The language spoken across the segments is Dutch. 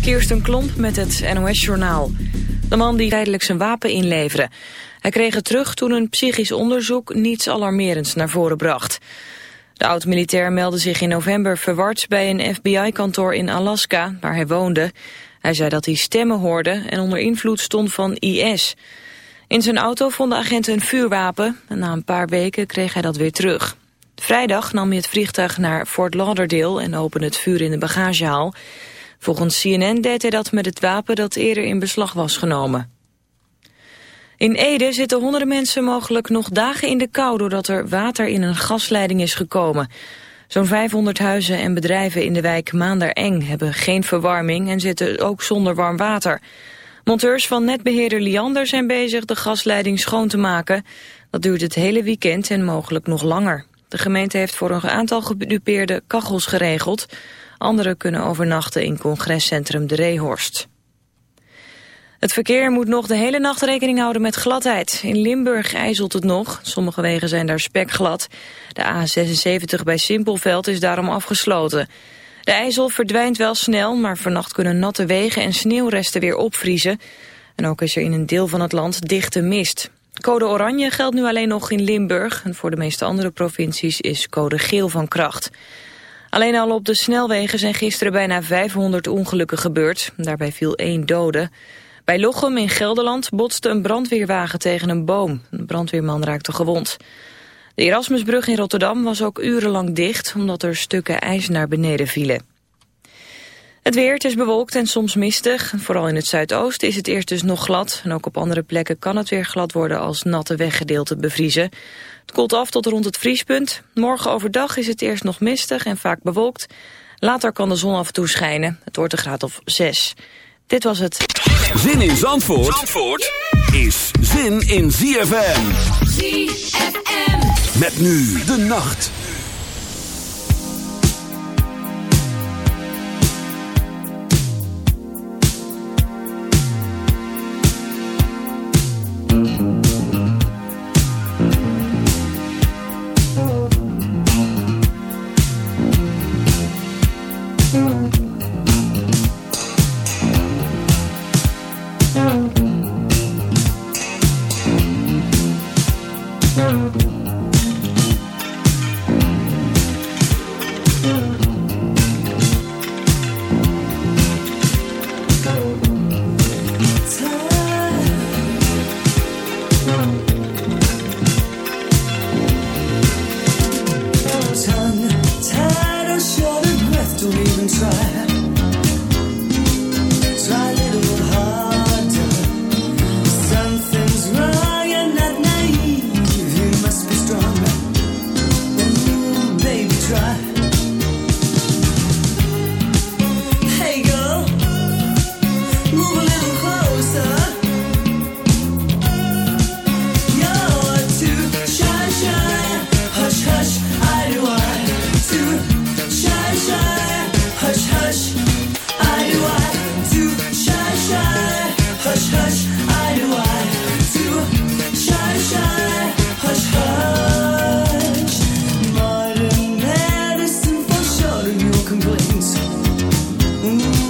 Kirsten Klomp met het NOS-journaal. De man die tijdelijk zijn wapen inleverde. Hij kreeg het terug toen een psychisch onderzoek niets alarmerends naar voren bracht. De oud-militair meldde zich in november verward bij een FBI-kantoor in Alaska, waar hij woonde. Hij zei dat hij stemmen hoorde en onder invloed stond van IS. In zijn auto vonden agenten een vuurwapen en na een paar weken kreeg hij dat weer terug. Vrijdag nam hij het vliegtuig naar Fort Lauderdale en opende het vuur in de bagagehaal. Volgens CNN deed hij dat met het wapen dat eerder in beslag was genomen. In Ede zitten honderden mensen mogelijk nog dagen in de kou... doordat er water in een gasleiding is gekomen. Zo'n 500 huizen en bedrijven in de wijk Maandereng hebben geen verwarming... en zitten ook zonder warm water. Monteurs van netbeheerder Liander zijn bezig de gasleiding schoon te maken. Dat duurt het hele weekend en mogelijk nog langer. De gemeente heeft voor een aantal gedupeerde kachels geregeld. Anderen kunnen overnachten in congrescentrum De Reehorst. Het verkeer moet nog de hele nacht rekening houden met gladheid. In Limburg ijzelt het nog. Sommige wegen zijn daar spekglad. De A76 bij Simpelveld is daarom afgesloten. De ijzel verdwijnt wel snel, maar vannacht kunnen natte wegen en sneeuwresten weer opvriezen. En ook is er in een deel van het land dichte mist. Code oranje geldt nu alleen nog in Limburg. En voor de meeste andere provincies is code geel van kracht. Alleen al op de snelwegen zijn gisteren bijna 500 ongelukken gebeurd. Daarbij viel één dode. Bij Lochem in Gelderland botste een brandweerwagen tegen een boom. Een brandweerman raakte gewond. De Erasmusbrug in Rotterdam was ook urenlang dicht... omdat er stukken ijs naar beneden vielen. Het weer, het is bewolkt en soms mistig. Vooral in het zuidoosten is het eerst dus nog glad. En ook op andere plekken kan het weer glad worden als natte weggedeelten bevriezen. Het koelt af tot rond het vriespunt. Morgen overdag is het eerst nog mistig en vaak bewolkt. Later kan de zon af en toe schijnen. Het wordt een graad of 6. Dit was het. Zin in Zandvoort, Zandvoort is zin in ZFM. ZFM. Met nu de nacht. Mm.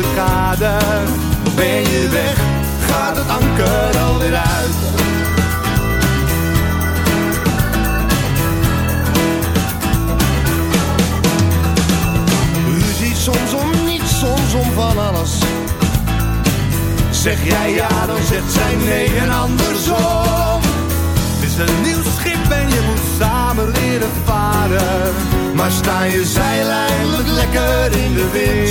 De kade? Ben je weg, gaat het anker alweer uit. Ruzie soms om niets, soms om van alles. Zeg jij ja, dan zegt zij nee en andersom. Het is een nieuw schip en je moet samen leren varen. Maar sta je zeil lekker in de wind,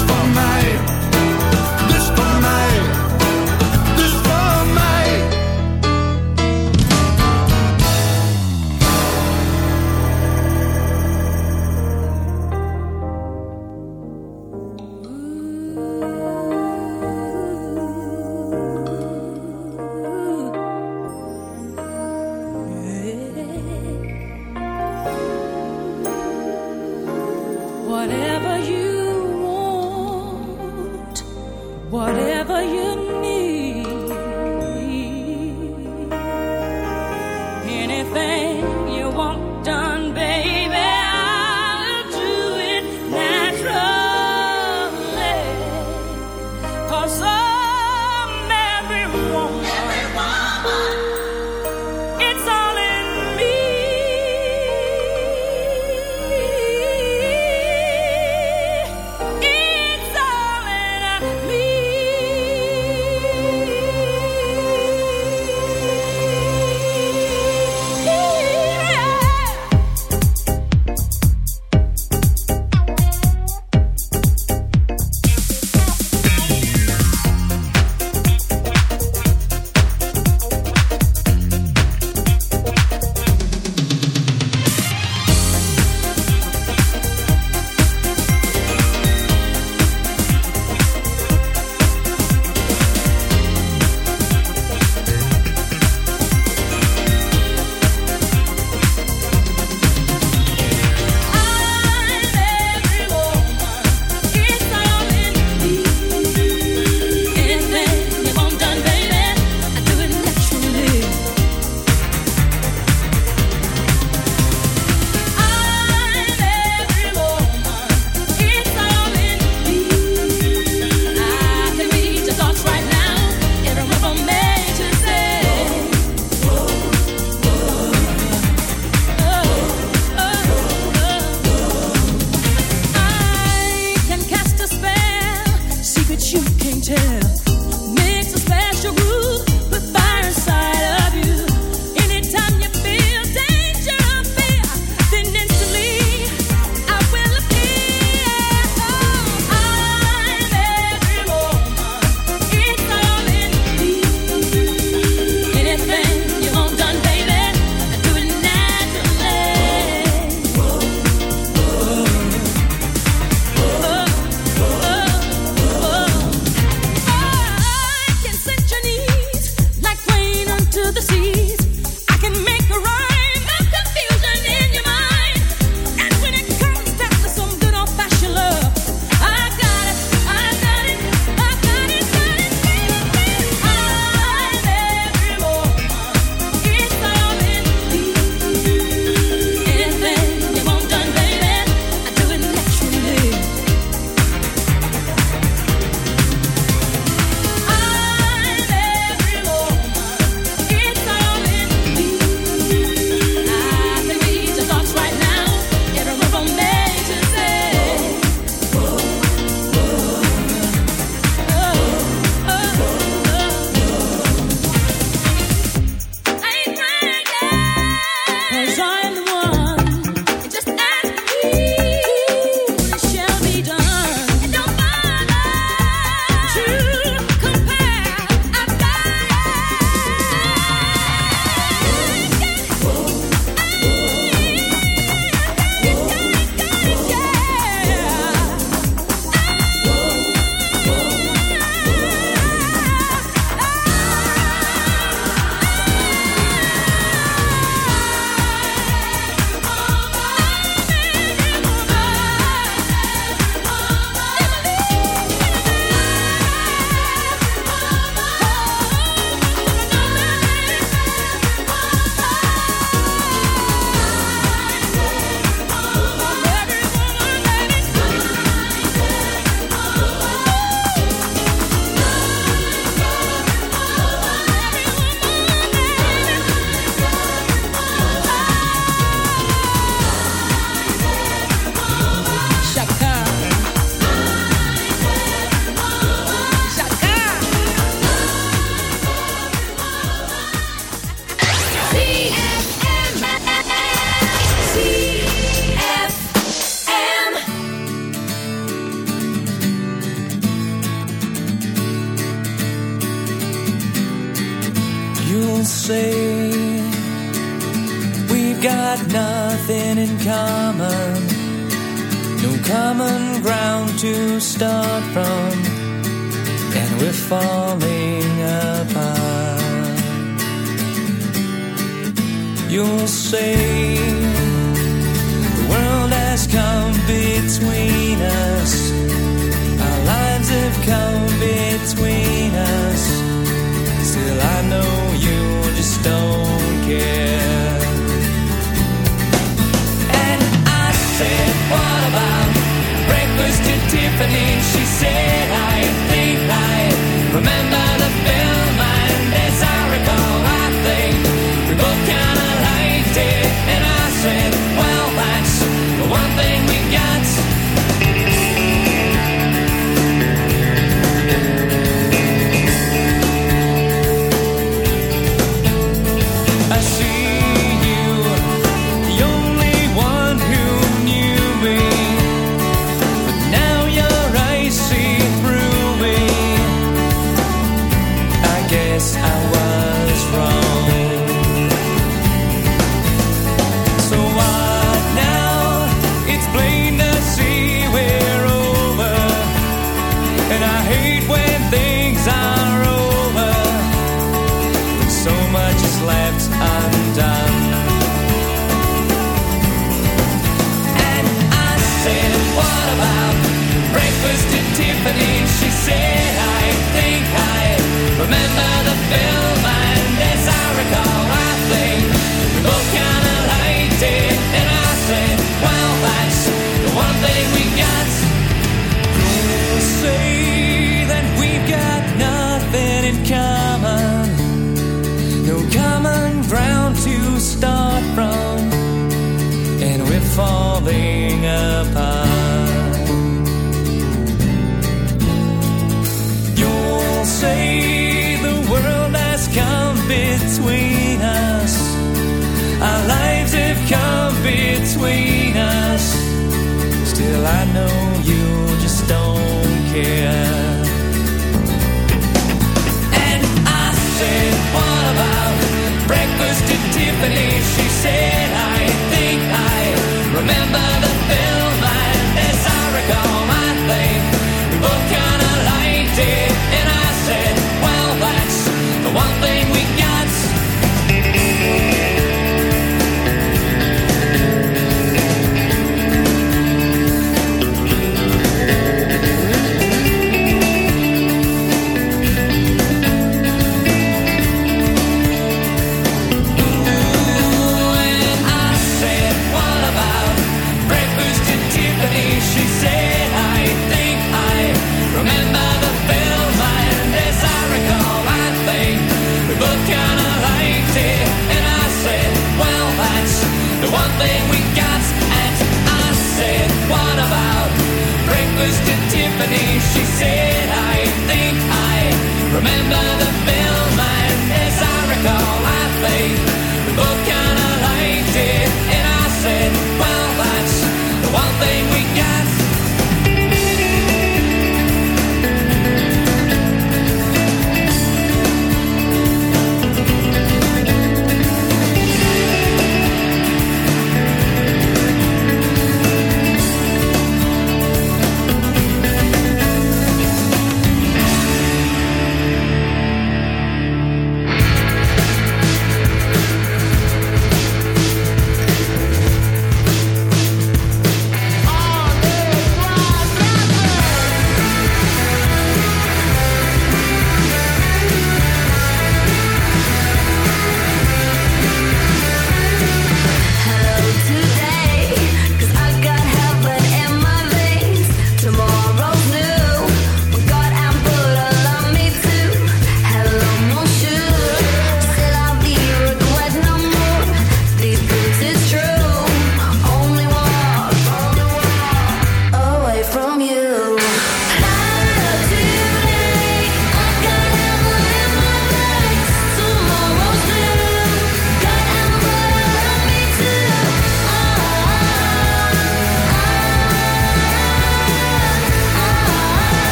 For my this out.